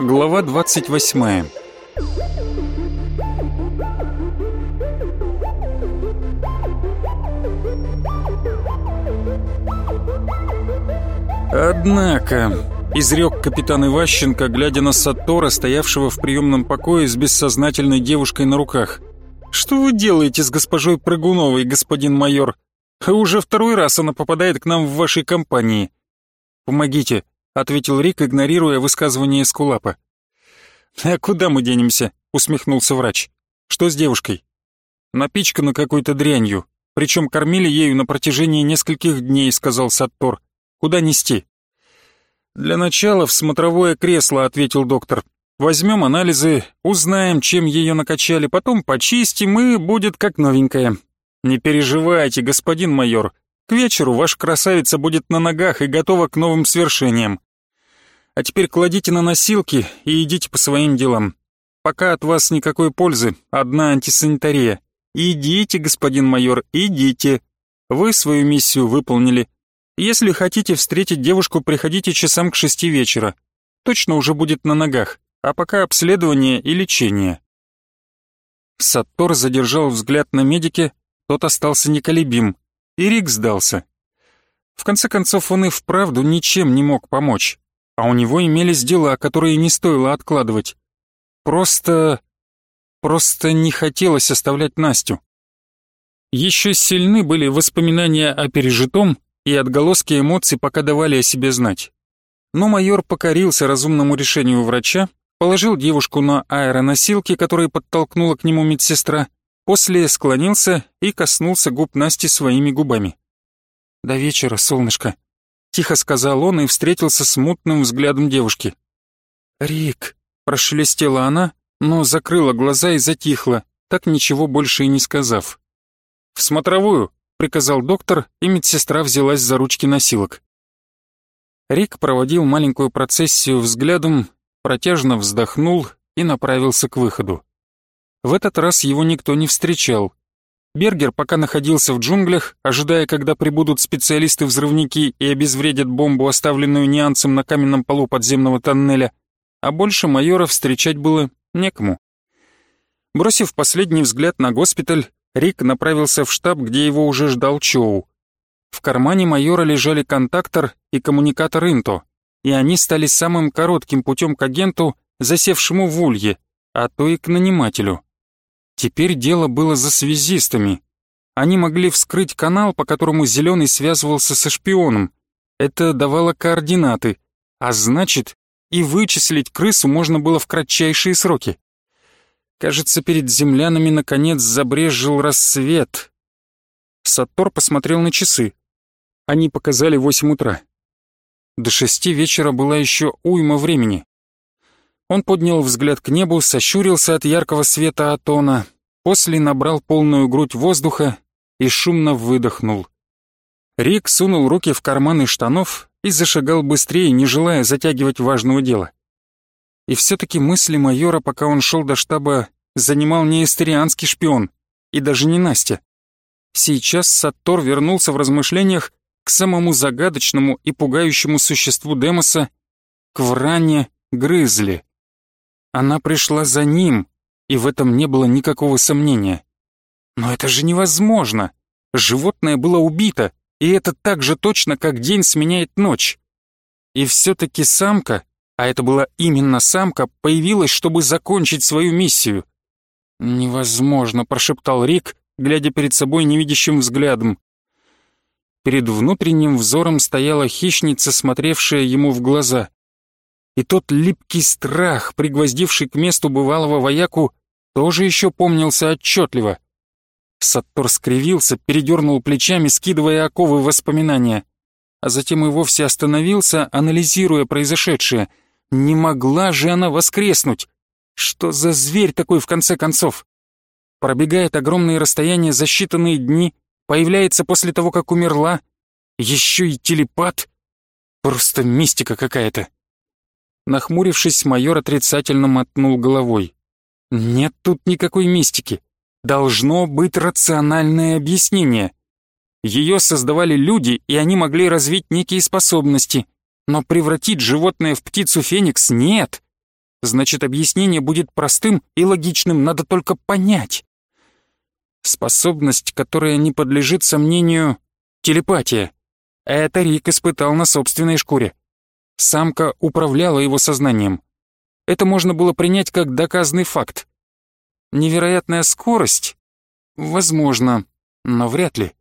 Глава 28 «Однако», — изрек капитан Иващенко, глядя на Саттора, стоявшего в приемном покое с бессознательной девушкой на руках. «Что вы делаете с госпожой Прыгуновой, господин майор? Уже второй раз она попадает к нам в вашей компании». «Помогите», — ответил Рик, игнорируя высказывание Скулапа. «А куда мы денемся?» — усмехнулся врач. «Что с девушкой?» «Напичкана какой-то дрянью, причем кормили ею на протяжении нескольких дней», — сказал Саттор. Куда нести?» «Для начала в смотровое кресло», — ответил доктор. «Возьмем анализы, узнаем, чем ее накачали, потом почистим, и будет как новенькая. Не переживайте, господин майор. К вечеру ваша красавица будет на ногах и готова к новым свершениям. А теперь кладите на носилки и идите по своим делам. Пока от вас никакой пользы, одна антисанитария. Идите, господин майор, идите. Вы свою миссию выполнили. Если хотите встретить девушку, приходите часам к шести вечера. Точно уже будет на ногах, а пока обследование и лечение». Саттор задержал взгляд на медике, тот остался неколебим, и Рик сдался. В конце концов, он и вправду ничем не мог помочь, а у него имелись дела, которые не стоило откладывать. Просто... просто не хотелось оставлять Настю. Еще сильны были воспоминания о пережитом, и отголоски эмоций пока давали о себе знать. Но майор покорился разумному решению врача, положил девушку на аэроносилки, которые подтолкнула к нему медсестра, после склонился и коснулся губ Насти своими губами. «До вечера, солнышко», — тихо сказал он и встретился с мутным взглядом девушки. «Рик», — прошелестела она, но закрыла глаза и затихла, так ничего больше и не сказав. «В смотровую», приказал доктор, и медсестра взялась за ручки носилок. Рик проводил маленькую процессию взглядом, протяжно вздохнул и направился к выходу. В этот раз его никто не встречал. Бергер пока находился в джунглях, ожидая, когда прибудут специалисты-взрывники и обезвредят бомбу, оставленную неанцем на каменном полу подземного тоннеля, а больше майора встречать было некому. Бросив последний взгляд на госпиталь, Рик направился в штаб, где его уже ждал Чоу. В кармане майора лежали контактор и коммуникатор Инто, и они стали самым коротким путем к агенту, засевшему в Улье, а то и к нанимателю. Теперь дело было за связистами. Они могли вскрыть канал, по которому Зеленый связывался со шпионом. Это давало координаты, а значит, и вычислить крысу можно было в кратчайшие сроки. Кажется, перед землянами наконец забрезжил рассвет. Саттор посмотрел на часы. Они показали восемь утра. До шести вечера была еще уйма времени. Он поднял взгляд к небу, сощурился от яркого света Атона, после набрал полную грудь воздуха и шумно выдохнул. Рик сунул руки в карманы штанов и зашагал быстрее, не желая затягивать важного дела. И все-таки мысли майора, пока он шел до штаба, занимал не эстерианский шпион, и даже не Настя. Сейчас Саттор вернулся в размышлениях к самому загадочному и пугающему существу Демоса, к Вране Грызли. Она пришла за ним, и в этом не было никакого сомнения. Но это же невозможно! Животное было убито, и это так же точно, как день сменяет ночь. И все-таки самка а это была именно самка, появилась, чтобы закончить свою миссию. «Невозможно», — прошептал Рик, глядя перед собой невидящим взглядом. Перед внутренним взором стояла хищница, смотревшая ему в глаза. И тот липкий страх, пригвоздивший к месту бывалого вояку, тоже еще помнился отчетливо. Саттор скривился, передернул плечами, скидывая оковы воспоминания, а затем и вовсе остановился, анализируя произошедшее — не могла же она воскреснуть! Что за зверь такой в конце концов? Пробегает огромные расстояния за считанные дни, появляется после того, как умерла, еще и телепат. Просто мистика какая-то. Нахмурившись, майор отрицательно мотнул головой. Нет тут никакой мистики. Должно быть рациональное объяснение. Ее создавали люди, и они могли развить некие способности. Но превратить животное в птицу-феникс нет. Значит, объяснение будет простым и логичным, надо только понять. Способность, которая не подлежит сомнению — телепатия. Это Рик испытал на собственной шкуре. Самка управляла его сознанием. Это можно было принять как доказанный факт. Невероятная скорость? Возможно, но вряд ли.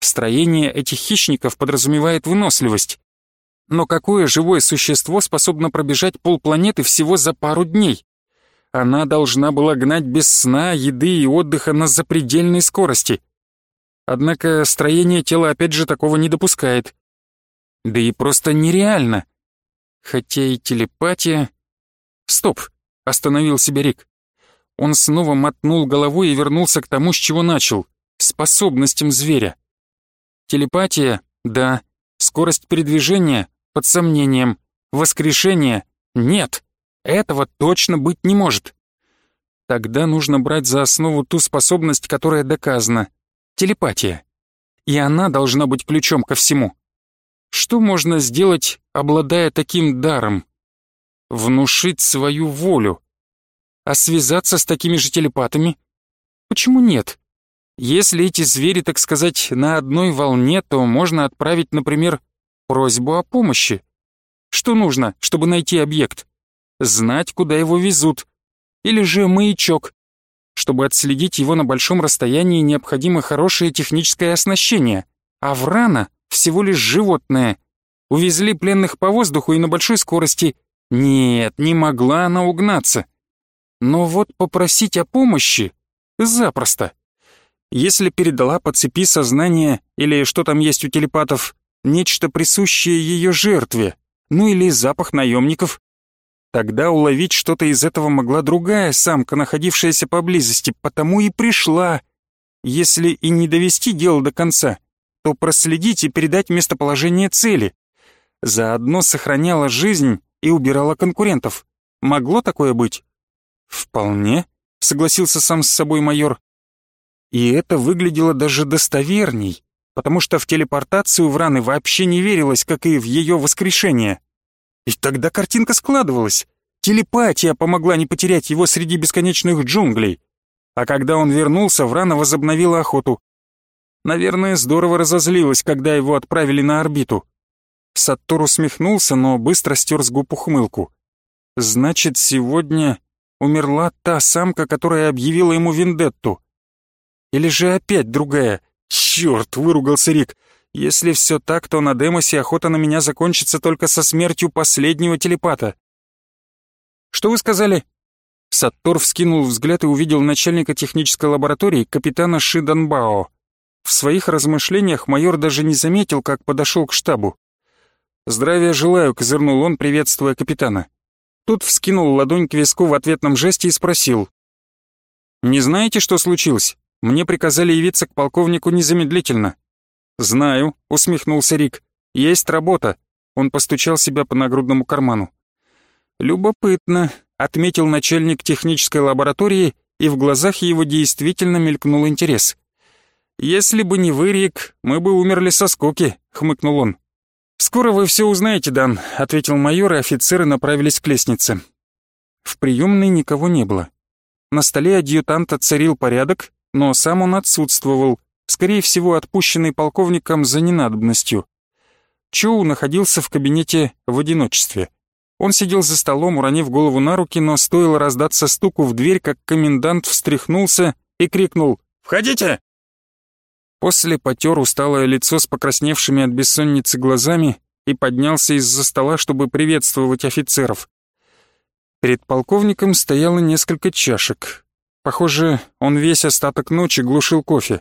Строение этих хищников подразумевает выносливость. Но какое живое существо способно пробежать полпланеты всего за пару дней? Она должна была гнать без сна, еды и отдыха на запредельной скорости. Однако строение тела опять же такого не допускает. Да и просто нереально. Хотя и телепатия... Стоп, остановил себя Рик. Он снова мотнул головой и вернулся к тому, с чего начал. Способностям зверя. Телепатия — да. Скорость передвижения — под сомнением. Воскрешение — нет. Этого точно быть не может. Тогда нужно брать за основу ту способность, которая доказана. Телепатия. И она должна быть ключом ко всему. Что можно сделать, обладая таким даром? Внушить свою волю. А связаться с такими же телепатами? Почему нет? Если эти звери, так сказать, на одной волне, то можно отправить, например, просьбу о помощи. Что нужно, чтобы найти объект? Знать, куда его везут. Или же маячок. Чтобы отследить его на большом расстоянии, необходимо хорошее техническое оснащение. А Врана всего лишь животное. Увезли пленных по воздуху и на большой скорости. Нет, не могла она угнаться. Но вот попросить о помощи запросто. Если передала по цепи сознания или что там есть у телепатов, нечто присущее ее жертве, ну или запах наемников, Тогда уловить что-то из этого могла другая самка, находившаяся поблизости, потому и пришла. Если и не довести дело до конца, то проследить и передать местоположение цели. Заодно сохраняла жизнь и убирала конкурентов. Могло такое быть? Вполне, согласился сам с собой майор. И это выглядело даже достоверней, потому что в телепортацию Враны вообще не верилось, как и в ее воскрешение. И тогда картинка складывалась. Телепатия помогла не потерять его среди бесконечных джунглей. А когда он вернулся, Врана возобновила охоту. Наверное, здорово разозлилась, когда его отправили на орбиту. Саттор усмехнулся, но быстро стер с губ ухмылку. «Значит, сегодня умерла та самка, которая объявила ему вендетту. Или же опять другая? Черт!» — выругался Рик. Если все так, то на Демосе охота на меня закончится только со смертью последнего телепата. Что вы сказали? Саттор вскинул взгляд и увидел начальника технической лаборатории капитана Шиданбао. В своих размышлениях майор даже не заметил, как подошел к штабу. «Здравия желаю», — козырнул он, приветствуя капитана. Тут вскинул ладонь к виску в ответном жесте и спросил. «Не знаете, что случилось? Мне приказали явиться к полковнику незамедлительно». «Знаю», — усмехнулся Рик. «Есть работа». Он постучал себя по нагрудному карману. «Любопытно», — отметил начальник технической лаборатории, и в глазах его действительно мелькнул интерес. «Если бы не вы, Рик, мы бы умерли со скуки», — хмыкнул он. «Скоро вы все узнаете, Дан», — ответил майор, и офицеры направились к лестнице. В приемной никого не было. На столе адъютанта царил порядок, но сам он отсутствовал, скорее всего, отпущенный полковником за ненадобностью. Чоу находился в кабинете в одиночестве. Он сидел за столом, уронив голову на руки, но стоило раздаться стуку в дверь, как комендант встряхнулся и крикнул «Входите!». После потер усталое лицо с покрасневшими от бессонницы глазами и поднялся из-за стола, чтобы приветствовать офицеров. Перед полковником стояло несколько чашек. Похоже, он весь остаток ночи глушил кофе.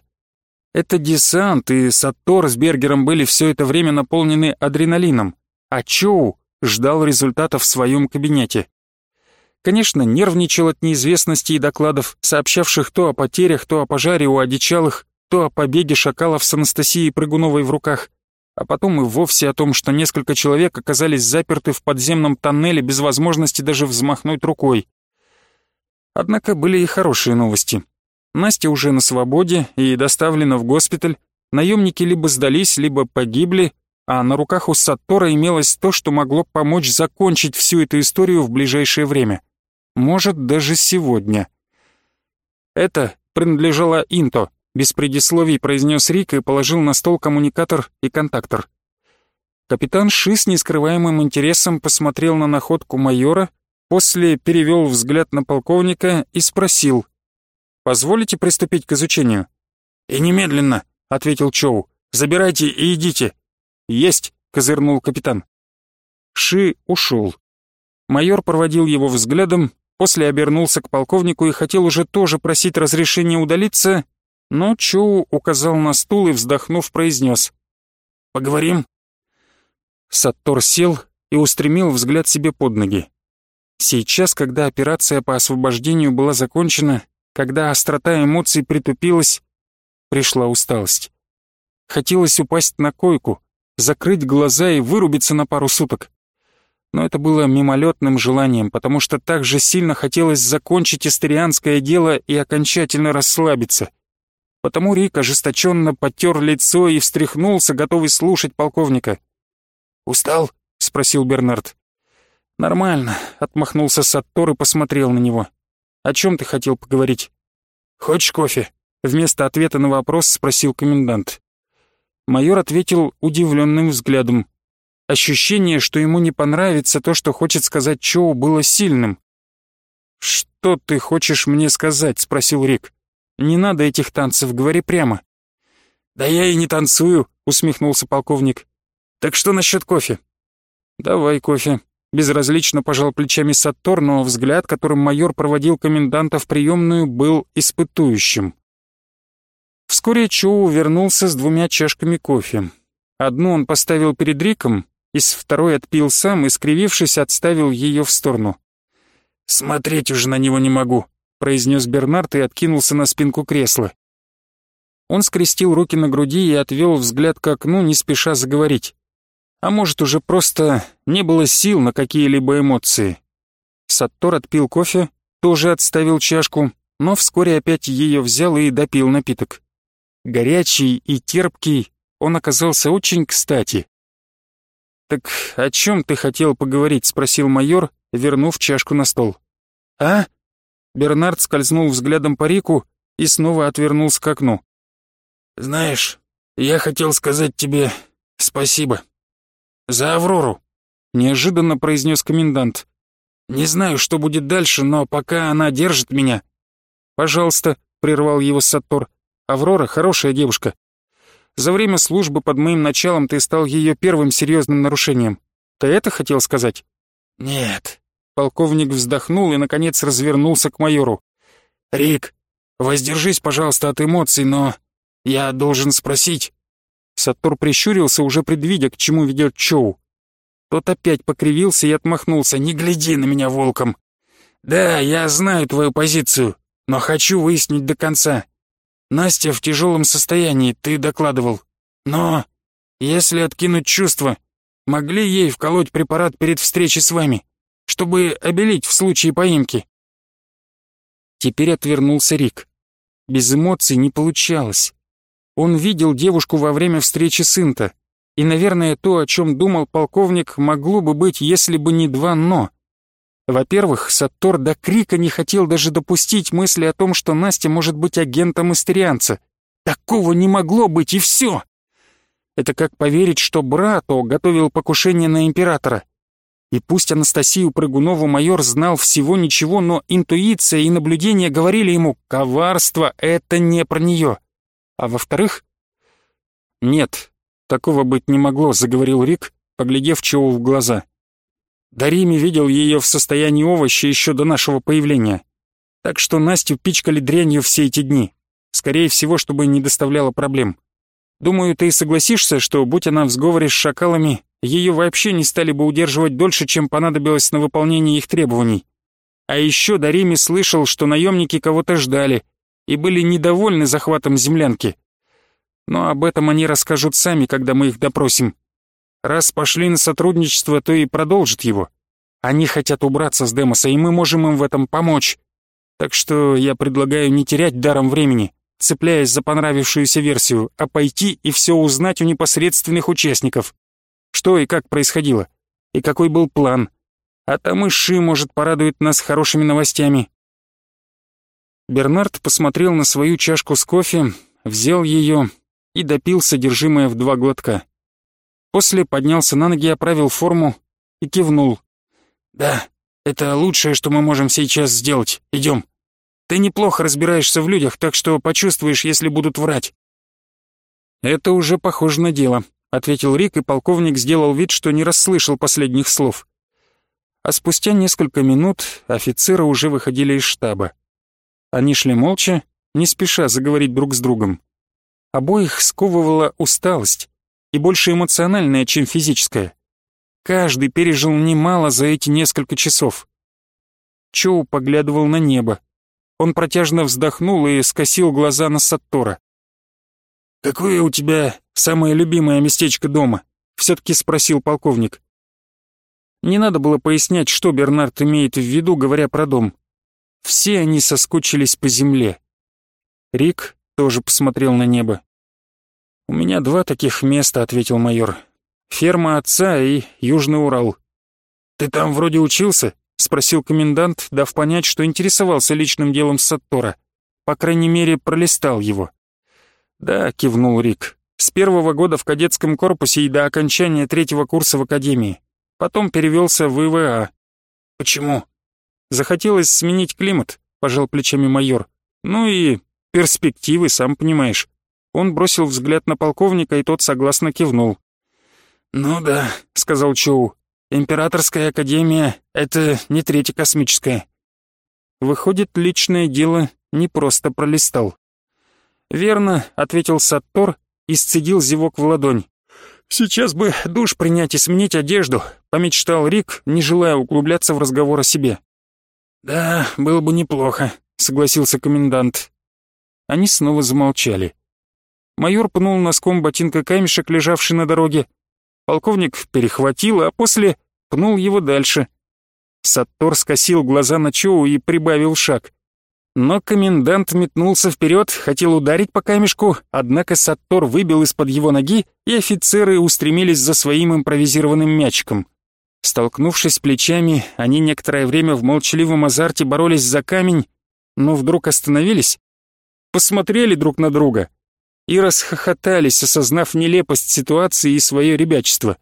Это десант, и Саттор с Бергером были все это время наполнены адреналином, а Чоу ждал результатов в своем кабинете. Конечно, нервничал от неизвестности и докладов, сообщавших то о потерях, то о пожаре у одичалых, то о побеге шакалов с Анастасией Прыгуновой в руках, а потом и вовсе о том, что несколько человек оказались заперты в подземном тоннеле без возможности даже взмахнуть рукой. Однако были и хорошие новости. Настя уже на свободе и доставлена в госпиталь, Наемники либо сдались, либо погибли, а на руках у Саттора имелось то, что могло помочь закончить всю эту историю в ближайшее время. Может, даже сегодня. Это принадлежало Инто, без предисловий произнес Рик и положил на стол коммуникатор и контактор. Капитан Ши с нескрываемым интересом посмотрел на находку майора, после перевел взгляд на полковника и спросил. «Позволите приступить к изучению?» «И немедленно», — ответил Чоу. «Забирайте и идите». «Есть», — козырнул капитан. Ши ушел. Майор проводил его взглядом, после обернулся к полковнику и хотел уже тоже просить разрешения удалиться, но Чоу указал на стул и, вздохнув, произнес. «Поговорим?» Саттор сел и устремил взгляд себе под ноги. Сейчас, когда операция по освобождению была закончена, когда острота эмоций притупилась, пришла усталость. Хотелось упасть на койку, закрыть глаза и вырубиться на пару суток. Но это было мимолетным желанием, потому что так же сильно хотелось закончить истерианское дело и окончательно расслабиться. Потому Рик ожесточенно потер лицо и встряхнулся, готовый слушать полковника. «Устал?» — спросил Бернард. «Нормально», — отмахнулся Саттор и посмотрел на него. «О чем ты хотел поговорить?» «Хочешь кофе?» — вместо ответа на вопрос спросил комендант. Майор ответил удивленным взглядом. Ощущение, что ему не понравится то, что хочет сказать Чоу, было сильным. «Что ты хочешь мне сказать?» — спросил Рик. «Не надо этих танцев, говори прямо». «Да я и не танцую», — усмехнулся полковник. «Так что насчет кофе?» «Давай кофе», Безразлично пожал плечами Саттор, но взгляд, которым майор проводил коменданта в приемную, был испытующим. Вскоре Чоу вернулся с двумя чашками кофе. Одну он поставил перед Риком, из второй отпил сам и, скривившись, отставил ее в сторону. «Смотреть уже на него не могу», — произнес Бернард и откинулся на спинку кресла. Он скрестил руки на груди и отвел взгляд к окну, не спеша заговорить а может уже просто не было сил на какие-либо эмоции. Саттор отпил кофе, тоже отставил чашку, но вскоре опять ее взял и допил напиток. Горячий и терпкий, он оказался очень кстати. «Так о чем ты хотел поговорить?» — спросил майор, вернув чашку на стол. «А?» Бернард скользнул взглядом по Рику и снова отвернулся к окну. «Знаешь, я хотел сказать тебе спасибо». «За Аврору», — неожиданно произнес комендант. «Не знаю, что будет дальше, но пока она держит меня...» «Пожалуйста», — прервал его Саттор. «Аврора — хорошая девушка. За время службы под моим началом ты стал ее первым серьезным нарушением. Ты это хотел сказать?» «Нет». Полковник вздохнул и, наконец, развернулся к майору. «Рик, воздержись, пожалуйста, от эмоций, но я должен спросить...» Саттор прищурился, уже предвидя, к чему ведет Чоу. Тот опять покривился и отмахнулся. «Не гляди на меня волком!» «Да, я знаю твою позицию, но хочу выяснить до конца. Настя в тяжелом состоянии, ты докладывал. Но, если откинуть чувства, могли ей вколоть препарат перед встречей с вами, чтобы обелить в случае поимки?» Теперь отвернулся Рик. Без эмоций не получалось. Он видел девушку во время встречи с Инта, и, наверное, то, о чем думал полковник, могло бы быть, если бы не два «но». Во-первых, Саттор до крика не хотел даже допустить мысли о том, что Настя может быть агентом истерианца. Такого не могло быть, и все. Это как поверить, что Брато готовил покушение на императора. И пусть Анастасию Прыгунову майор знал всего ничего, но интуиция и наблюдение говорили ему «коварство — это не про нее». А во-вторых... «Нет, такого быть не могло», — заговорил Рик, поглядев Чоу в глаза. Дарими видел ее в состоянии овоща еще до нашего появления. Так что Настю пичкали дрянью все эти дни. Скорее всего, чтобы не доставляло проблем. Думаю, ты согласишься, что, будь она в сговоре с шакалами, ее вообще не стали бы удерживать дольше, чем понадобилось на выполнение их требований. А еще Дарими слышал, что наемники кого-то ждали — и были недовольны захватом землянки. Но об этом они расскажут сами, когда мы их допросим. Раз пошли на сотрудничество, то и продолжат его. Они хотят убраться с Демоса, и мы можем им в этом помочь. Так что я предлагаю не терять даром времени, цепляясь за понравившуюся версию, а пойти и все узнать у непосредственных участников. Что и как происходило, и какой был план. А там и Ши, может, порадует нас хорошими новостями. Бернард посмотрел на свою чашку с кофе, взял ее и допил содержимое в два глотка. После поднялся на ноги, оправил форму и кивнул. «Да, это лучшее, что мы можем сейчас сделать. Идем. Ты неплохо разбираешься в людях, так что почувствуешь, если будут врать». «Это уже похоже на дело», — ответил Рик, и полковник сделал вид, что не расслышал последних слов. А спустя несколько минут офицеры уже выходили из штаба. Они шли молча, не спеша заговорить друг с другом. Обоих сковывала усталость, и больше эмоциональная, чем физическая. Каждый пережил немало за эти несколько часов. Чоу поглядывал на небо. Он протяжно вздохнул и скосил глаза на Саттора. «Какое у тебя самое любимое местечко дома?» — все-таки спросил полковник. Не надо было пояснять, что Бернард имеет в виду, говоря про дом. Все они соскучились по земле. Рик тоже посмотрел на небо. «У меня два таких места», — ответил майор. «Ферма отца и Южный Урал». «Ты там вроде учился?» — спросил комендант, дав понять, что интересовался личным делом Саттора. По крайней мере, пролистал его. «Да», — кивнул Рик. «С первого года в кадетском корпусе и до окончания третьего курса в академии. Потом перевелся в ИВА». «Почему?» Захотелось сменить климат, пожал плечами майор. Ну и перспективы, сам понимаешь. Он бросил взгляд на полковника, и тот согласно кивнул. «Ну да», — сказал Чоу, — «Императорская академия — это не третья космическая». Выходит, личное дело не просто пролистал. «Верно», — ответил Саттор и сцедил зевок в ладонь. «Сейчас бы душ принять и сменить одежду», — помечтал Рик, не желая углубляться в разговор о себе. «Да, было бы неплохо», — согласился комендант. Они снова замолчали. Майор пнул носком ботинка камешек, лежавший на дороге. Полковник перехватил, а после пнул его дальше. Саттор скосил глаза на Чоу и прибавил шаг. Но комендант метнулся вперед, хотел ударить по камешку, однако Саттор выбил из-под его ноги, и офицеры устремились за своим импровизированным мячиком. Столкнувшись плечами, они некоторое время в молчаливом азарте боролись за камень, но вдруг остановились, посмотрели друг на друга и расхохотались, осознав нелепость ситуации и свое ребячество.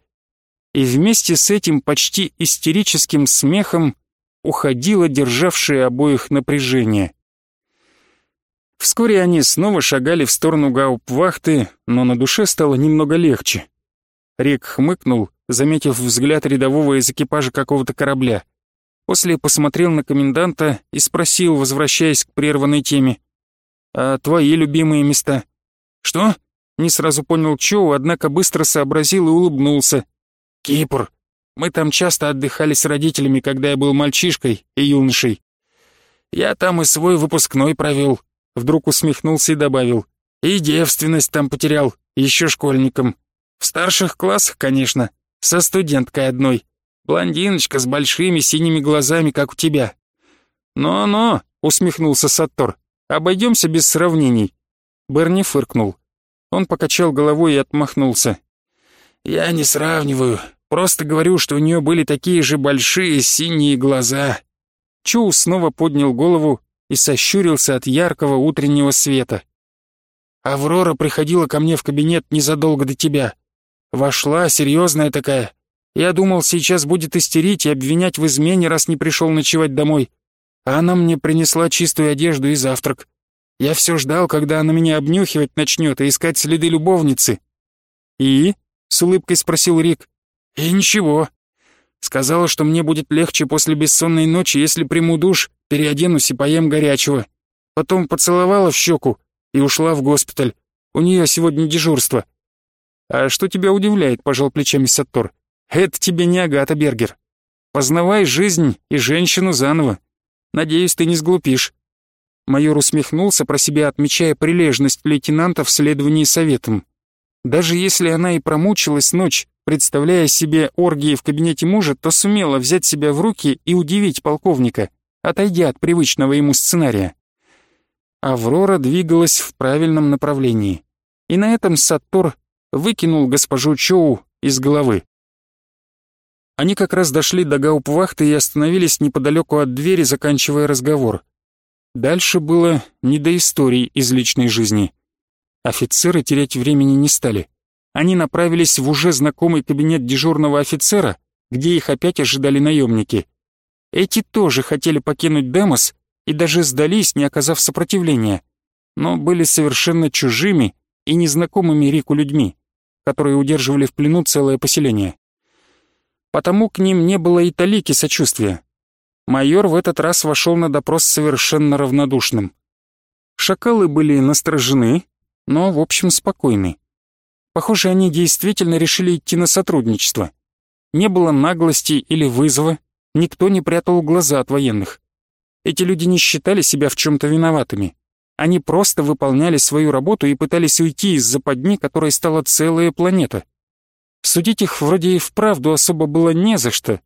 И вместе с этим почти истерическим смехом уходило державшее обоих напряжение. Вскоре они снова шагали в сторону гауптвахты, но на душе стало немного легче. Рик хмыкнул, заметив взгляд рядового из экипажа какого-то корабля. После посмотрел на коменданта и спросил, возвращаясь к прерванной теме. «А твои любимые места?» «Что?» Не сразу понял Чоу, однако быстро сообразил и улыбнулся. «Кипр. Мы там часто отдыхали с родителями, когда я был мальчишкой и юношей. Я там и свой выпускной провел». Вдруг усмехнулся и добавил. «И девственность там потерял, еще школьником. В старших классах, конечно, со студенткой одной. Блондиночка с большими синими глазами, как у тебя. «Но-но», — усмехнулся Саттор, — «обойдемся без сравнений». Берни фыркнул. Он покачал головой и отмахнулся. «Я не сравниваю, просто говорю, что у нее были такие же большие синие глаза». Чоу снова поднял голову и сощурился от яркого утреннего света. «Аврора приходила ко мне в кабинет незадолго до тебя. Вошла, серьезная такая. Я думал, сейчас будет истерить и обвинять в измене, раз не пришел ночевать домой. А она мне принесла чистую одежду и завтрак. Я все ждал, когда она меня обнюхивать начнет и искать следы любовницы. «И?» — с улыбкой спросил Рик. «И ничего. Сказала, что мне будет легче после бессонной ночи, если приму душ, переоденусь и поем горячего. Потом поцеловала в щеку и ушла в госпиталь. У нее сегодня дежурство. «А что тебя удивляет?» — пожал плечами Саттор. «Это тебе не Агата Бергер. Познавай жизнь и женщину заново. Надеюсь, ты не сглупишь». Майор усмехнулся про себя, отмечая прилежность лейтенанта в следовании советам. Даже если она и промучилась ночь, представляя себе оргии в кабинете мужа, то сумела взять себя в руки и удивить полковника, отойдя от привычного ему сценария. Аврора двигалась в правильном направлении. И на этом Саттор выкинул госпожу Чоу из головы. Они как раз дошли до гауптвахты и остановились неподалеку от двери, заканчивая разговор. Дальше было не до историй из личной жизни. Офицеры терять времени не стали. Они направились в уже знакомый кабинет дежурного офицера, где их опять ожидали наемники. Эти тоже хотели покинуть Демос и даже сдались, не оказав сопротивления, но были совершенно чужими и незнакомыми Рику людьми, которые удерживали в плену целое поселение. Потому к ним не было и талики сочувствия. Майор в этот раз вошел на допрос совершенно равнодушным. Шакалы были насторожены, но, в общем, спокойны. Похоже, они действительно решили идти на сотрудничество. Не было наглости или вызова, никто не прятал глаза от военных. Эти люди не считали себя в чем-то виноватыми. Они просто выполняли свою работу и пытались уйти из западни, которой стала целая планета. Судить их вроде и вправду особо было не за что.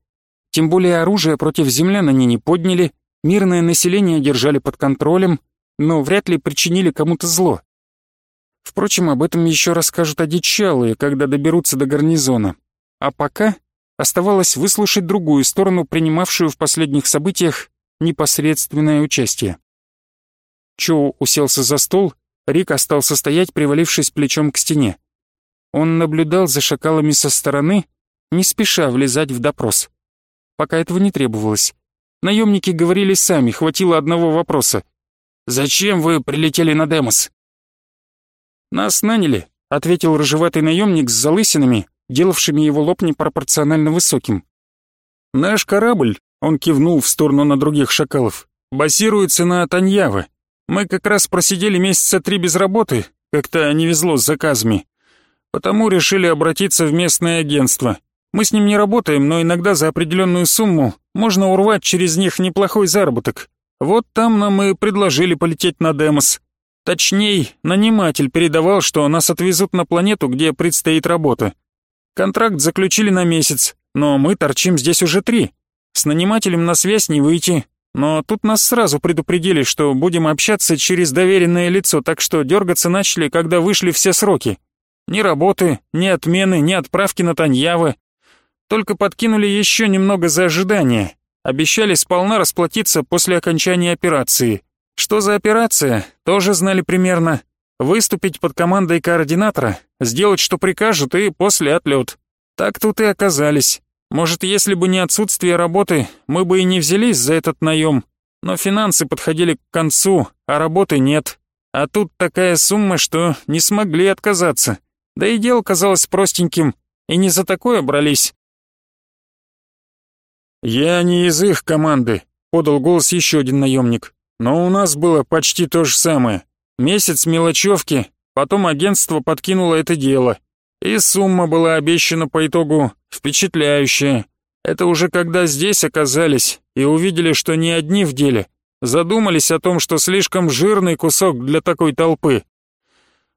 Тем более оружие против землян они не подняли, мирное население держали под контролем, но вряд ли причинили кому-то зло. Впрочем, об этом еще расскажут одичалые, когда доберутся до гарнизона. А пока оставалось выслушать другую сторону, принимавшую в последних событиях непосредственное участие. Чоу уселся за стол, Рик остался стоять, привалившись плечом к стене. Он наблюдал за шакалами со стороны, не спеша влезать в допрос. Пока этого не требовалось. Наемники говорили сами, хватило одного вопроса. «Зачем вы прилетели на Демос?» «Нас наняли», — ответил рыжеватый наемник с залысинами, делавшими его лоб непропорционально высоким. «Наш корабль», — он кивнул в сторону на других шакалов, — «базируется на Таньяво. Мы как раз просидели месяца три без работы, как-то не везло с заказами. Потому решили обратиться в местное агентство. Мы с ним не работаем, но иногда за определенную сумму можно урвать через них неплохой заработок. Вот там нам и предложили полететь на Демос. Точней, наниматель передавал, что нас отвезут на планету, где предстоит работа. Контракт заключили на месяц, но мы торчим здесь уже три. С нанимателем на связь не выйти, но тут нас сразу предупредили, что будем общаться через доверенное лицо, так что дергаться начали, когда вышли все сроки. Ни работы, ни отмены, ни отправки на Таньявы. Только подкинули еще немного за ожидание. Обещали сполна расплатиться после окончания операции. Что за операция, тоже знали примерно. Выступить под командой координатора, сделать, что прикажут, и после отлет. Так тут и оказались. Может, если бы не отсутствие работы, мы бы и не взялись за этот наем. Но финансы подходили к концу, а работы нет. А тут такая сумма, что не смогли отказаться. Да и дело казалось простеньким, и не за такое брались. «Я не из их команды», — подал голос еще один наемник. Но у нас было почти то же самое. Месяц мелочевки, потом агентство подкинуло это дело. И сумма была обещана по итогу впечатляющая. Это уже когда здесь оказались и увидели, что не одни в деле, задумались о том, что слишком жирный кусок для такой толпы.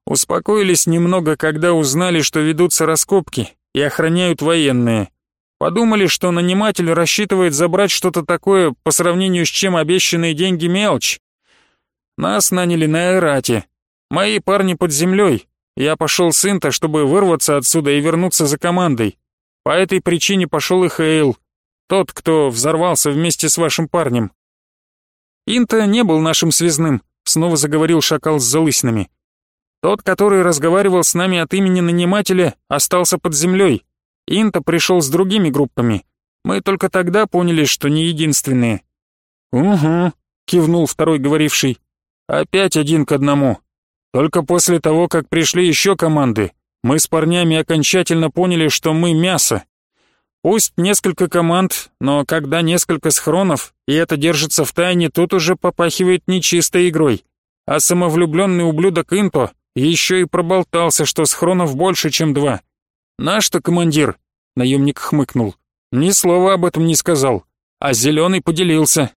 Успокоились немного, когда узнали, что ведутся раскопки и охраняют военные. Подумали, что наниматель рассчитывает забрать что-то такое, по сравнению с чем обещанные деньги мелочь. Нас наняли на Эрате. Мои парни под землей. Я пошел с Инта, чтобы вырваться отсюда и вернуться за командой. По этой причине пошел и Хейл, тот, кто взорвался вместе с вашим парнем. Инта не был нашим связным, снова заговорил шакал с залысинами. Тот, который разговаривал с нами от имени нанимателя, остался под землей. Инта пришел с другими группами. Мы только тогда поняли, что не единственные». «Угу», — кивнул второй говоривший. «Опять один к одному. Только после того, как пришли еще команды, мы с парнями окончательно поняли, что мы мясо. Пусть несколько команд, но когда несколько схронов, и это держится в тайне, тут уже попахивает нечистой игрой. А самовлюбленный ублюдок Инто еще и проболтался, что схронов больше, чем два. «Наш-то командир», — наемник хмыкнул, — «ни слова об этом не сказал, а зеленый поделился».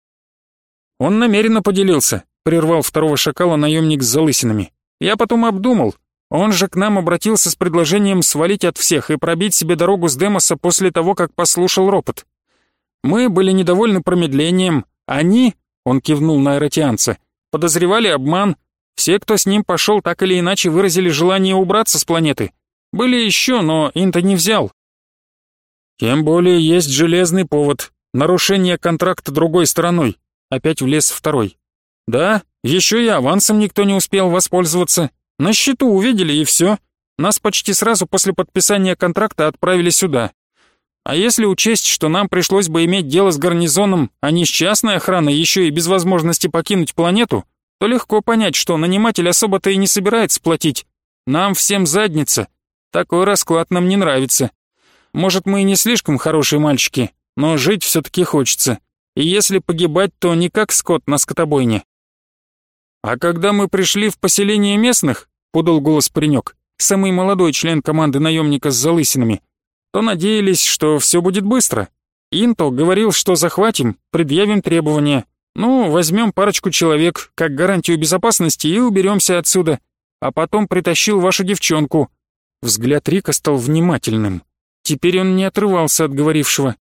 «Он намеренно поделился», — прервал второго шакала наемник с залысинами. «Я потом обдумал. Он же к нам обратился с предложением свалить от всех и пробить себе дорогу с Демоса после того, как послушал ропот. Мы были недовольны промедлением, они, — он кивнул на аэротианца, — подозревали обман. Все, кто с ним пошел, так или иначе выразили желание убраться с планеты. Были еще, но Инта не взял. Тем более есть железный повод. Нарушение контракта другой стороной. Опять влез второй. Да, еще и авансом никто не успел воспользоваться. На счету увидели и все. Нас почти сразу после подписания контракта отправили сюда. А если учесть, что нам пришлось бы иметь дело с гарнизоном, а не с частной охраной, еще и без возможности покинуть планету, то легко понять, что наниматель особо-то и не собирается платить. Нам всем задница. Такой расклад нам не нравится. Может, мы и не слишком хорошие мальчики, но жить все-таки хочется. И если погибать, то не как скот на скотобойне. А когда мы пришли в поселение местных, подал голос паренек, самый молодой член команды наемника с залысинами, то надеялись, что все будет быстро. Инто говорил, что захватим, предъявим требования. Ну, возьмем парочку человек, как гарантию безопасности, и уберемся отсюда. А потом притащил вашу девчонку. Взгляд Рика стал внимательным. Теперь он не отрывался от говорившего.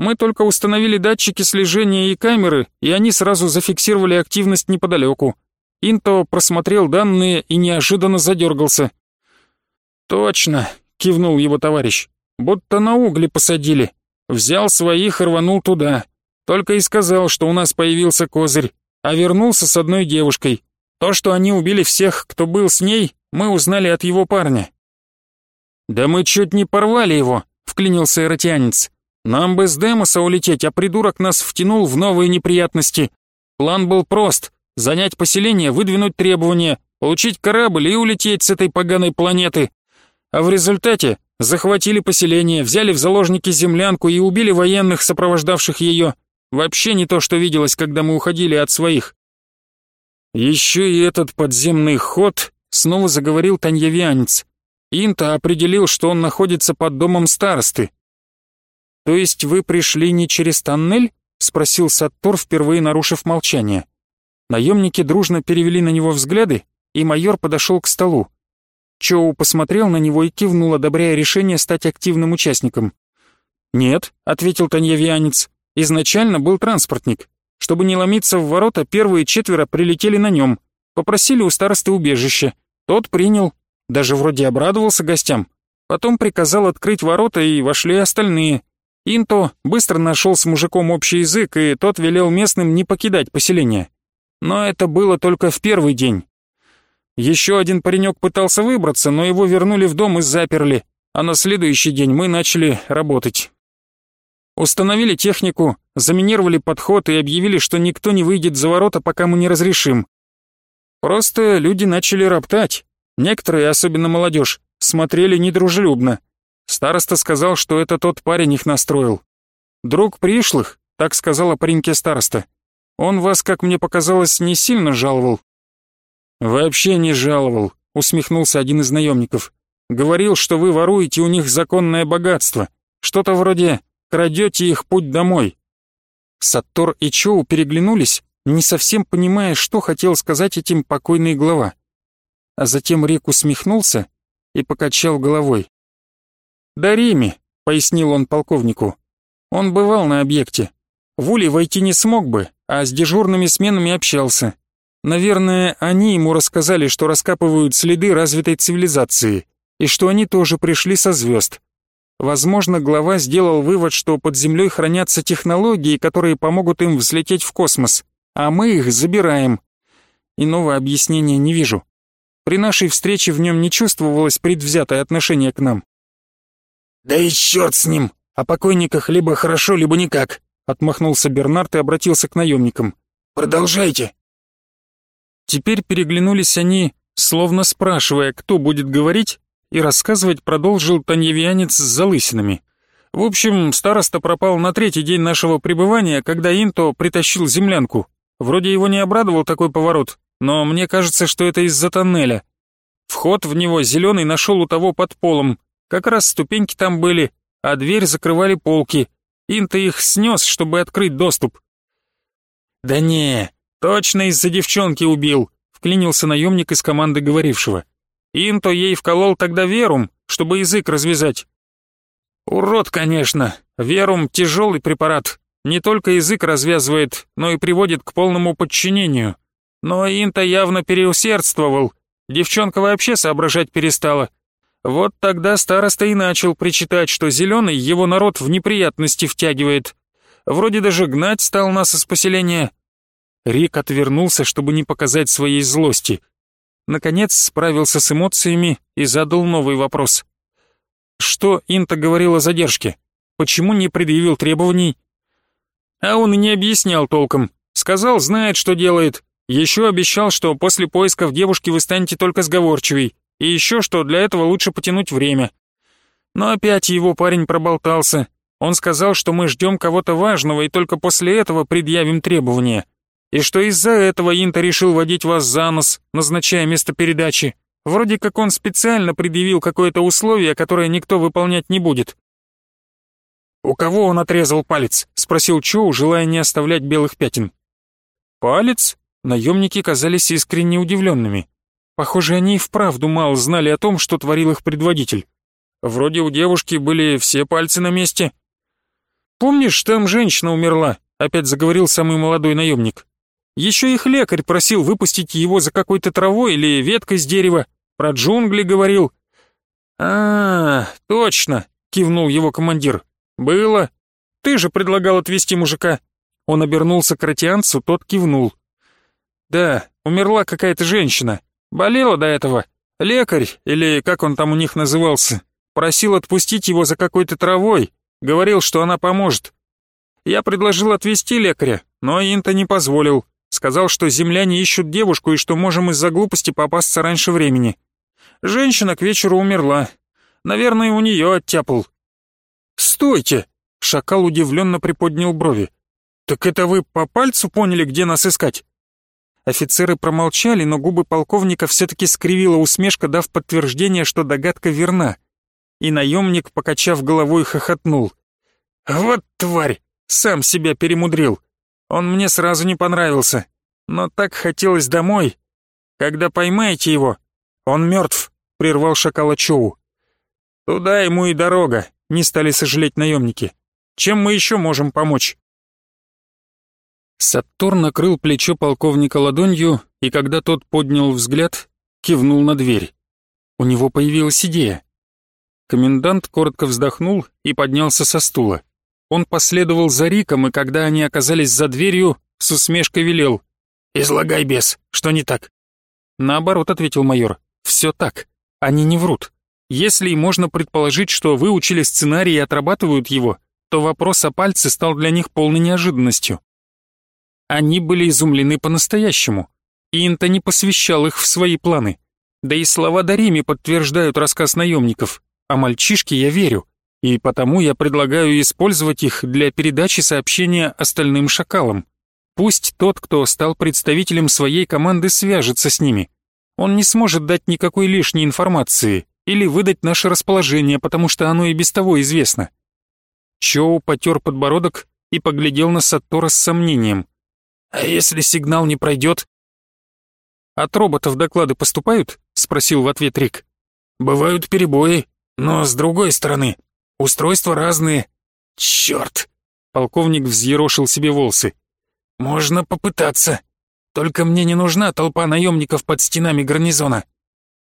Мы только установили датчики слежения и камеры, и они сразу зафиксировали активность неподалеку. Инто просмотрел данные и неожиданно задергался. «Точно», — кивнул его товарищ, — «будто на угли посадили. Взял своих и рванул туда. Только и сказал, что у нас появился козырь, а вернулся с одной девушкой. То, что они убили всех, кто был с ней, мы узнали от его парня. «Да мы чуть не порвали его», — вклинился эротианец. «Нам бы с Демоса улететь, а придурок нас втянул в новые неприятности. План был прост — занять поселение, выдвинуть требования, получить корабль и улететь с этой поганой планеты. А в результате захватили поселение, взяли в заложники землянку и убили военных, сопровождавших ее. Вообще не то, что виделось, когда мы уходили от своих». «Еще и этот подземный ход», — снова заговорил Таньявианец. Инта определил, что он находится под домом старосты. «То есть вы пришли не через тоннель?» — спросил Саттор, впервые нарушив молчание. Наемники дружно перевели на него взгляды, и майор подошел к столу. Чоу посмотрел на него и кивнул, одобряя решение стать активным участником. «Нет», — ответил Таньявианец, — «изначально был транспортник. Чтобы не ломиться в ворота, первые четверо прилетели на нем. Попросили у старосты убежище. Тот принял, даже вроде обрадовался гостям. Потом приказал открыть ворота, и вошли остальные. Инто быстро нашел с мужиком общий язык, и тот велел местным не покидать поселение. Но это было только в первый день. Еще один паренек пытался выбраться, но его вернули в дом и заперли, а на следующий день мы начали работать. Установили технику, заминировали подход и объявили, что никто не выйдет за ворота, пока мы не разрешим. Просто люди начали роптать. Некоторые, особенно молодежь, смотрели недружелюбно. Староста сказал, что это тот парень их настроил. «Друг пришлых», — так сказала пареньке староста. «Он вас, как мне показалось, не сильно жаловал». «Вообще не жаловал», — усмехнулся один из наемников. «Говорил, что вы воруете у них законное богатство. Что-то вроде крадете их путь домой». Саттор и Чоу переглянулись, не совсем понимая, что хотел сказать этим покойный глава а затем Рик усмехнулся и покачал головой. «Да Риме», — пояснил он полковнику. «Он бывал на объекте. В Ули войти не смог бы, а с дежурными сменами общался. Наверное, они ему рассказали, что раскапывают следы развитой цивилизации, и что они тоже пришли со звезд. Возможно, глава сделал вывод, что под землей хранятся технологии, которые помогут им взлететь в космос, а мы их забираем. Иного объяснения не вижу. При нашей встрече в нем не чувствовалось предвзятое отношение к нам. «Да и черт с ним! О покойниках либо хорошо, либо никак!» Отмахнулся Бернард и обратился к наемникам. «Продолжайте!» Теперь переглянулись они, словно спрашивая, кто будет говорить, и рассказывать продолжил таньевианец с залысинами. В общем, староста пропал на третий день нашего пребывания, когда Инто притащил землянку. Вроде его не обрадовал такой поворот, но мне кажется, что это из-за тоннеля. Вход в него зеленый нашел у того под полом. Как раз ступеньки там были, а дверь закрывали полки. Инта их снес, чтобы открыть доступ. «Да не, точно из-за девчонки убил», — вклинился наемник из команды говорившего. Инто ей вколол тогда верум, чтобы язык развязать. Урод, конечно. Верум — тяжелый препарат. Не только язык развязывает, но и приводит к полному подчинению. Но Инта явно переусердствовал. Девчонка вообще соображать перестала. Вот тогда староста и начал причитать, что зеленый его народ в неприятности втягивает. Вроде даже гнать стал нас из поселения. Рик отвернулся, чтобы не показать своей злости. Наконец справился с эмоциями и задал новый вопрос. Что Инта говорил о задержке? Почему не предъявил требований? А он и не объяснял толком. Сказал, знает, что делает. Еще обещал, что после поисков девушки вы станете только сговорчивей. И еще что для этого лучше потянуть время. Но опять его парень проболтался. Он сказал, что мы ждем кого-то важного и только после этого предъявим требования. И что из-за этого Инта решил водить вас за нос, назначая место передачи. Вроде как он специально предъявил какое-то условие, которое никто выполнять не будет. «У кого он отрезал палец?» — спросил Чоу, желая не оставлять белых пятен. «Палец?» Наемники казались искренне удивленными. Похоже, они и вправду мало знали о том, что творил их предводитель. Вроде у девушки были все пальцы на месте. «Помнишь, там женщина умерла?» — опять заговорил самый молодой наемник. Еще их лекарь просил выпустить его за какой-то травой или веткой с дерева. Про джунгли говорил. «А, точно!» — кивнул его командир. «Было. Ты же предлагал отвезти мужика». Он обернулся к ротианцу, тот кивнул. «Да, умерла какая-то женщина. Болела до этого. Лекарь, или как он там у них назывался, просил отпустить его за какой-то травой, говорил, что она поможет. Я предложил отвезти лекаря, но Инта не позволил. Сказал, что земляне ищут девушку и что можем из-за глупости попасться раньше времени. Женщина к вечеру умерла. Наверное, у нее оттяпал. «Стойте!» — шакал удивленно приподнял брови. «Так это вы по пальцу поняли, где нас искать?» Офицеры промолчали, но губы полковника все-таки скривила усмешка, дав подтверждение, что догадка верна. И наемник, покачав головой, хохотнул. «Вот тварь! Сам себя перемудрил! Он мне сразу не понравился, но так хотелось домой. Когда поймаете его, он мертв», — прервал шакала. «Туда ему и дорога», — не стали сожалеть наемники. «Чем мы еще можем помочь?» Саттор накрыл плечо полковника ладонью, и когда тот поднял взгляд, кивнул на дверь. У него появилась идея. Комендант коротко вздохнул и поднялся со стула. Он последовал за Риком, и когда они оказались за дверью, с усмешкой велел. «Излагай, бес, что не так?» «Наоборот», — ответил майор, — «все так. Они не врут. Если можно предположить, что выучили сценарий и отрабатывают его, то вопрос о пальце стал для них полной неожиданностью. Они были изумлены по-настоящему. Инта не посвящал их в свои планы. Да и слова Дарими подтверждают рассказ наемников. А мальчишке я верю и потому я предлагаю использовать их для передачи сообщения остальным шакалам. Пусть тот, кто стал представителем своей команды, свяжется с ними. Он не сможет дать никакой лишней информации или выдать наше расположение, потому что оно и без того известно. Чоу потер подбородок и поглядел на Саттора с сомнением. «А если сигнал не пройдет?» «От роботов доклады поступают?» — спросил в ответ Рик. «Бывают перебои, но с другой стороны, Устройства разные. Черт! Полковник взъерошил себе волосы. Можно попытаться. Только мне не нужна толпа наемников под стенами гарнизона.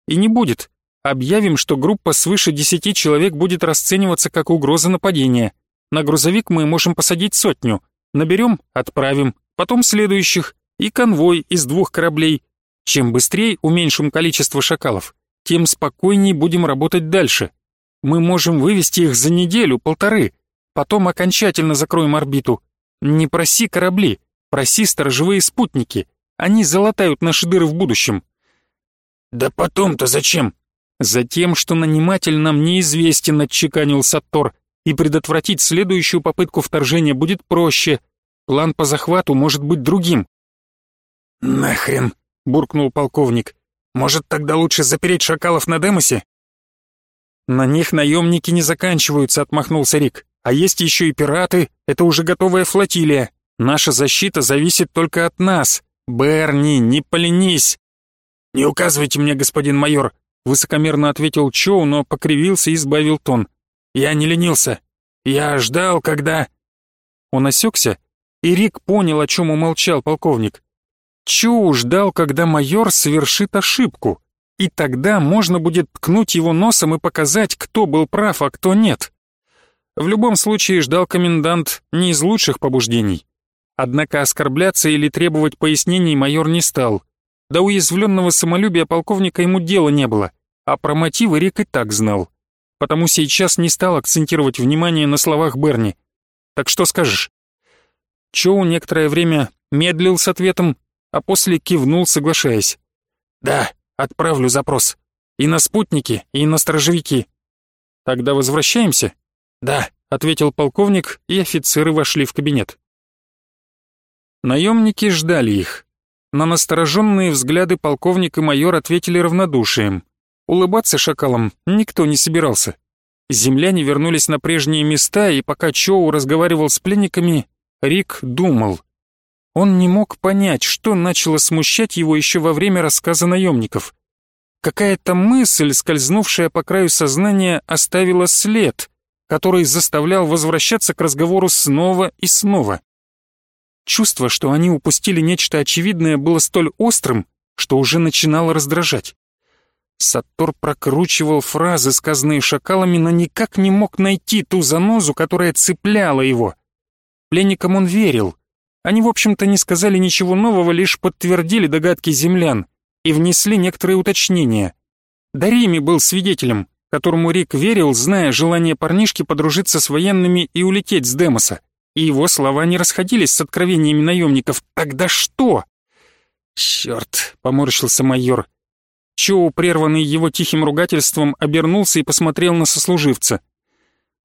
И не будет. Объявим, что группа свыше десяти человек будет расцениваться как угроза нападения. На грузовик мы можем посадить сотню. Наберем, отправим, потом следующих и конвой из двух кораблей. Чем быстрее уменьшим количество шакалов, тем спокойнее будем работать дальше. Мы можем вывести их за неделю-полторы, потом окончательно закроем орбиту. Не проси корабли, проси сторожевые спутники. Они залатают наши дыры в будущем. Да потом-то зачем? Затем, что наниматель нам неизвестен, отчеканил Саттор, и предотвратить следующую попытку вторжения будет проще. План по захвату может быть другим. Нахрен, буркнул полковник. Может, тогда лучше запереть шакалов на Демосе? «На них наемники не заканчиваются», — отмахнулся Рик. «А есть еще и пираты, это уже готовая флотилия. Наша защита зависит только от нас. Берни, не поленись!» «Не указывайте мне, господин майор», — высокомерно ответил Чоу, но покривился и сбавил тон. «Я не ленился. Я ждал, когда...» Он осекся, и Рик понял, о чем умолчал полковник. Чоу ждал, когда майор совершит ошибку, и тогда можно будет ткнуть его носом и показать, кто был прав, а кто нет. В любом случае ждал комендант не из лучших побуждений. Однако оскорбляться или требовать пояснений майор не стал. До уязвленного самолюбия полковника ему дела не было, а про мотивы Рик и так знал. Потому сейчас не стал акцентировать внимание на словах Берни. «Так что скажешь?» Чоу некоторое время медлил с ответом, а после кивнул, соглашаясь. «Да, отправлю запрос. И на спутники, и на сторожевики». «Тогда возвращаемся?» «Да», — ответил полковник, и офицеры вошли в кабинет. Наемники ждали их. На настороженные взгляды полковник и майор ответили равнодушием. Улыбаться шакалам никто не собирался. Земляне вернулись на прежние места, и пока Чоу разговаривал с пленниками, Рик думал. Он не мог понять, что начало смущать его еще во время рассказа наемников. Какая-то мысль, скользнувшая по краю сознания, оставила след, который заставлял возвращаться к разговору снова и снова. Чувство, что они упустили нечто очевидное, было столь острым, что уже начинало раздражать. Саттор прокручивал фразы, сказанные шакалами, но никак не мог найти ту занозу, которая цепляла его. Пленникам он верил, они, в общем-то, не сказали ничего нового, лишь подтвердили догадки землян и внесли некоторые уточнения. Дарими был свидетелем, которому Рик верил, зная желание парнишки подружиться с военными и улететь с Демоса. И его слова не расходились с откровениями наемников. Тогда что? «Черт!» — поморщился майор. Чоу, прерванный его тихим ругательством, обернулся и посмотрел на сослуживца.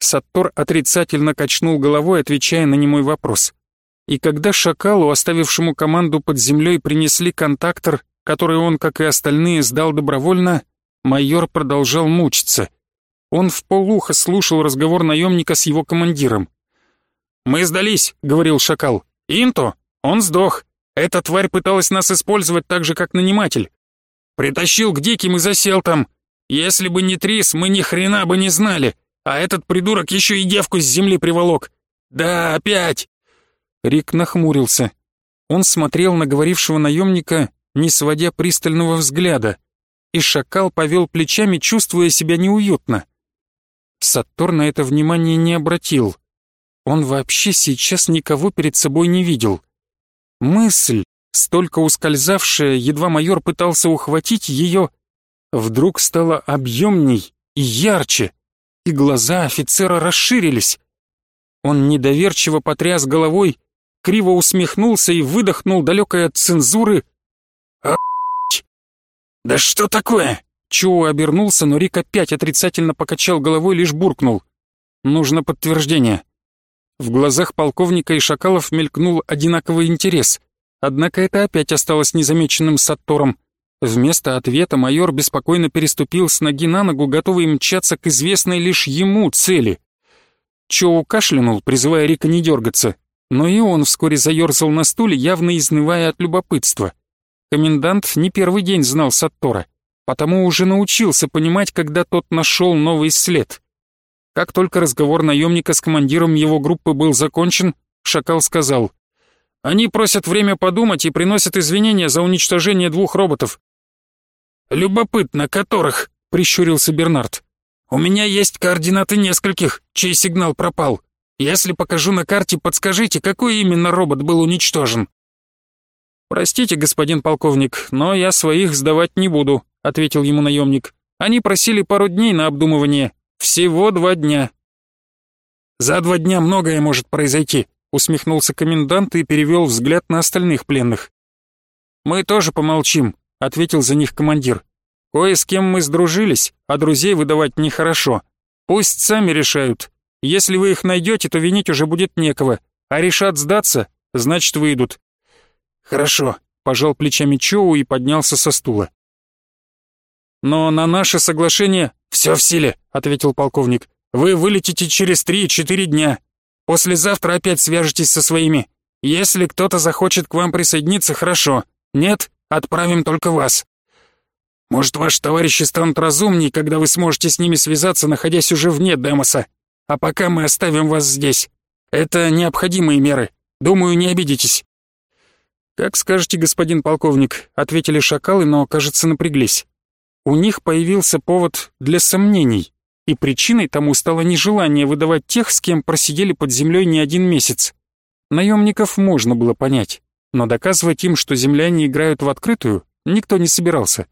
Саттор отрицательно качнул головой, отвечая на немой вопрос. И когда шакалу, оставившему команду под землей, принесли контактор, который он, как и остальные, сдал добровольно, майор продолжал мучиться. Он в полухо слушал разговор наемника с его командиром. «Мы сдались», — говорил шакал. «Инто, он сдох. Эта тварь пыталась нас использовать так же, как наниматель. Притащил к диким и засел там. Если бы не Трис, мы ни хрена бы не знали. А этот придурок еще и девку с земли приволок. Да, опять. Рик нахмурился. Он смотрел на говорившего наемника, не сводя пристального взгляда, и шакал повел плечами, чувствуя себя неуютно. Саттор на это внимание не обратил. Он вообще сейчас никого перед собой не видел. Мысль, столько ускользавшая, едва майор пытался ухватить ее, вдруг стала объемней и ярче, и глаза офицера расширились. Он недоверчиво потряс головой, криво усмехнулся и выдохнул далекой от цензуры «А «Да что такое?» Чоу обернулся, но Рик опять отрицательно покачал головой, лишь буркнул. «Нужно подтверждение». В глазах полковника и шакалов мелькнул одинаковый интерес, однако это опять осталось незамеченным Саттором. Вместо ответа майор беспокойно переступил с ноги на ногу, готовый мчаться к известной лишь ему цели. Чоу кашлянул, призывая Рика не дергаться, но и он вскоре заерзал на стуле, явно изнывая от любопытства. Комендант не первый день знал Саттора, потому уже научился понимать, когда тот нашел новый след. Как только разговор наемника с командиром его группы был закончен, Шакал сказал, «Они просят время подумать и приносят извинения за уничтожение двух роботов». «Любопытно, которых?» — прищурился Бернард. «У меня есть координаты нескольких, чей сигнал пропал. Если покажу на карте, подскажите, какой именно робот был уничтожен?» «Простите, господин полковник, но я своих сдавать не буду», — ответил ему наемник. «Они просили пару дней на обдумывание. Всего два дня». «За два дня многое может произойти», — усмехнулся комендант и перевел взгляд на остальных пленных. «Мы тоже помолчим», — ответил за них командир. «Кое с кем мы сдружились, а друзей выдавать нехорошо. Пусть сами решают, если вы их найдете, то винить уже будет некого, а решат сдаться, значит выйдут». «Хорошо», — пожал плечами Чоу и поднялся со стула. «Но на наше соглашение...» «Все в силе», — ответил полковник. «Вы вылетите через три-четыре дня. Послезавтра опять свяжетесь со своими. Если кто-то захочет к вам присоединиться, хорошо. Нет, отправим только вас. Может, ваши товарищи станут разумнее, когда вы сможете с ними связаться, находясь уже вне Демоса. А пока мы оставим вас здесь. Это необходимые меры. Думаю, не обидитесь». «Как скажете, господин полковник», — ответили шакалы, но, кажется, напряглись. У них появился повод для сомнений, и причиной тому стало нежелание выдавать тех, с кем просидели под землей не один месяц. Наемников можно было понять, но доказывать им, что земляне играют в открытую, никто не собирался.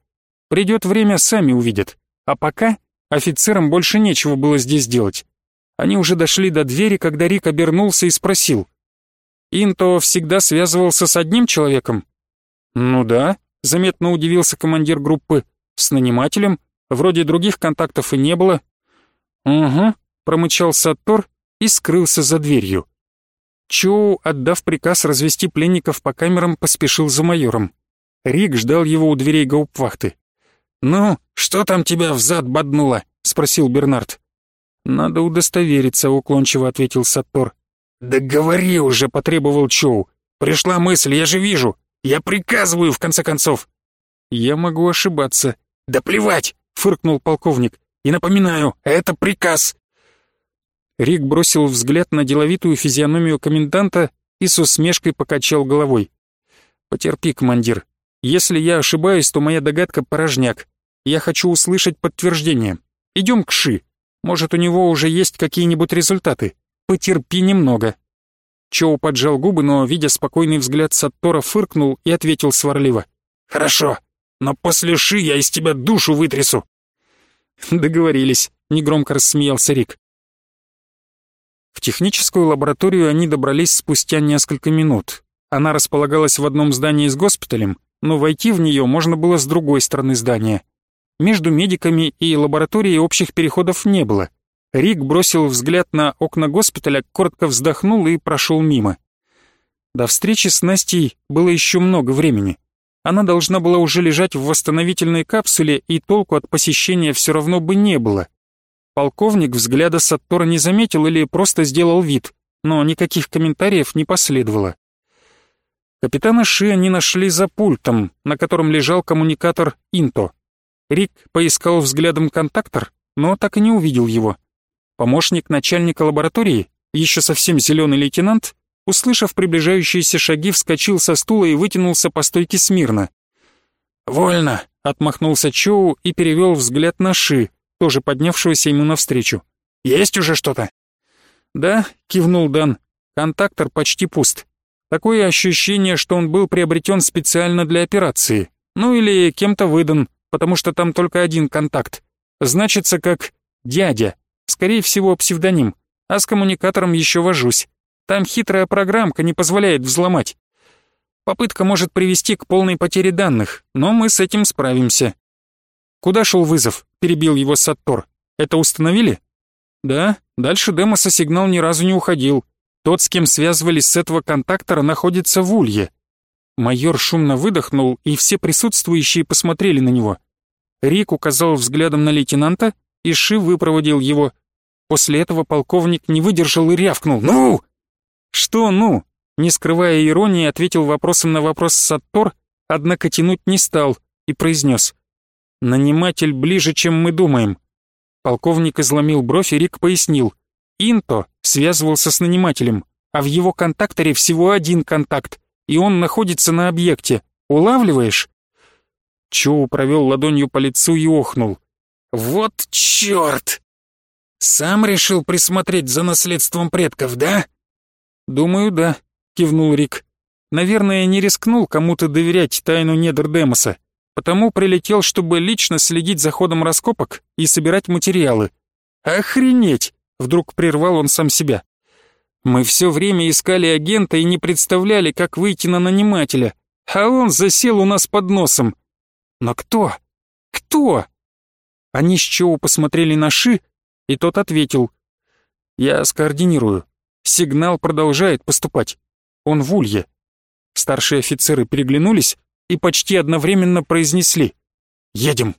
Придет время, сами увидят. А пока офицерам больше нечего было здесь делать. Они уже дошли до двери, когда Рик обернулся и спросил. «Инто всегда связывался с одним человеком?» «Ну да», — заметно удивился командир группы. «С нанимателем? Вроде других контактов и не было». «Угу», — промычал Саттор и скрылся за дверью. Чоу, отдав приказ развести пленников по камерам, поспешил за майором. Рик ждал его у дверей гауптвахты. «Ну, что там тебя взад боднуло?» — спросил Бернард. «Надо удостовериться», — уклончиво ответил Саттор. «Да говори уже», — потребовал Чоу. «Пришла мысль, я же вижу. Я приказываю, в конце концов». «Я могу ошибаться». «Да плевать», — фыркнул полковник. «И напоминаю, это приказ. Рик бросил взгляд на деловитую физиономию коменданта и с усмешкой покачал головой. «Потерпи, командир. Если я ошибаюсь, то моя догадка порожняк. Я хочу услышать подтверждение. Идем к Ши. Может, у него уже есть какие-нибудь результаты. Потерпи немного». Чоу поджал губы, но, видя спокойный взгляд Саттора, фыркнул и ответил сварливо. «Хорошо, но после Ши я из тебя душу вытрясу». «Договорились», — негромко рассмеялся Рик. В техническую лабораторию они добрались спустя несколько минут. Она располагалась в одном здании с госпиталем, но войти в нее можно было с другой стороны здания. Между медиками и лабораторией общих переходов не было. Рик бросил взгляд на окна госпиталя, коротко вздохнул и прошел мимо. До встречи с Настей было еще много времени. Она должна была уже лежать в восстановительной капсуле, и толку от посещения все равно бы не было. Полковник взгляда Саттора не заметил или просто сделал вид, но никаких комментариев не последовало. Капитана Ши они нашли за пультом, на котором лежал коммуникатор Инто. Рик поискал взглядом контактор, но так и не увидел его. Помощник начальника лаборатории, еще совсем зеленый лейтенант, услышав приближающиеся шаги, вскочил со стула и вытянулся по стойке смирно. «Вольно!» — отмахнулся Чоу и перевел взгляд на Ши, тоже поднявшегося ему навстречу. «Есть уже что-то?» «Да», — кивнул Дан, — «контактор почти пуст. Такое ощущение, что он был приобретен специально для операции. Ну или кем-то выдан, потому что там только один контакт. Значится как «дядя». Скорее всего, псевдоним. А с коммуникатором еще вожусь. Там хитрая программка не позволяет взломать. Попытка может привести к полной потере данных, но мы с этим справимся. «Куда шел вызов?» — перебил его Саттор. «Это установили?» «Да, дальше Демоса сигнал ни разу не уходил. Тот, с кем связывались с этого контактора, находится в Улье». Майор шумно выдохнул, и все присутствующие посмотрели на него. Рик указал взглядом на лейтенанта, и Ши выпроводил его. После этого полковник не выдержал и рявкнул. «Ну!» «Что «ну?» Не скрывая иронии, ответил вопросом на вопрос Саттор, однако тянуть не стал и произнес. Наниматель ближе, чем мы думаем. Полковник изломил бровь, и Рик пояснил. Инто связывался с нанимателем, а в его контакторе всего один контакт, и он находится на объекте. Улавливаешь? Чоу провел ладонью по лицу и охнул. «Вот черт! Сам решил присмотреть за наследством предков, да?» «Думаю, да», — кивнул Рик. «Наверное, не рискнул кому-то доверять тайну недр Демоса потому прилетел, чтобы лично следить за ходом раскопок и собирать материалы. «Охренеть!» — вдруг прервал он сам себя. «Мы все время искали агента и не представляли, как выйти на нанимателя, а он засел у нас под носом. Но кто? Кто?» Они с Чоу посмотрели на Ши, и тот ответил. «Я скоординирую. Сигнал продолжает поступать. Он в улье». Старшие офицеры переглянулись, и почти одновременно произнесли «Едем».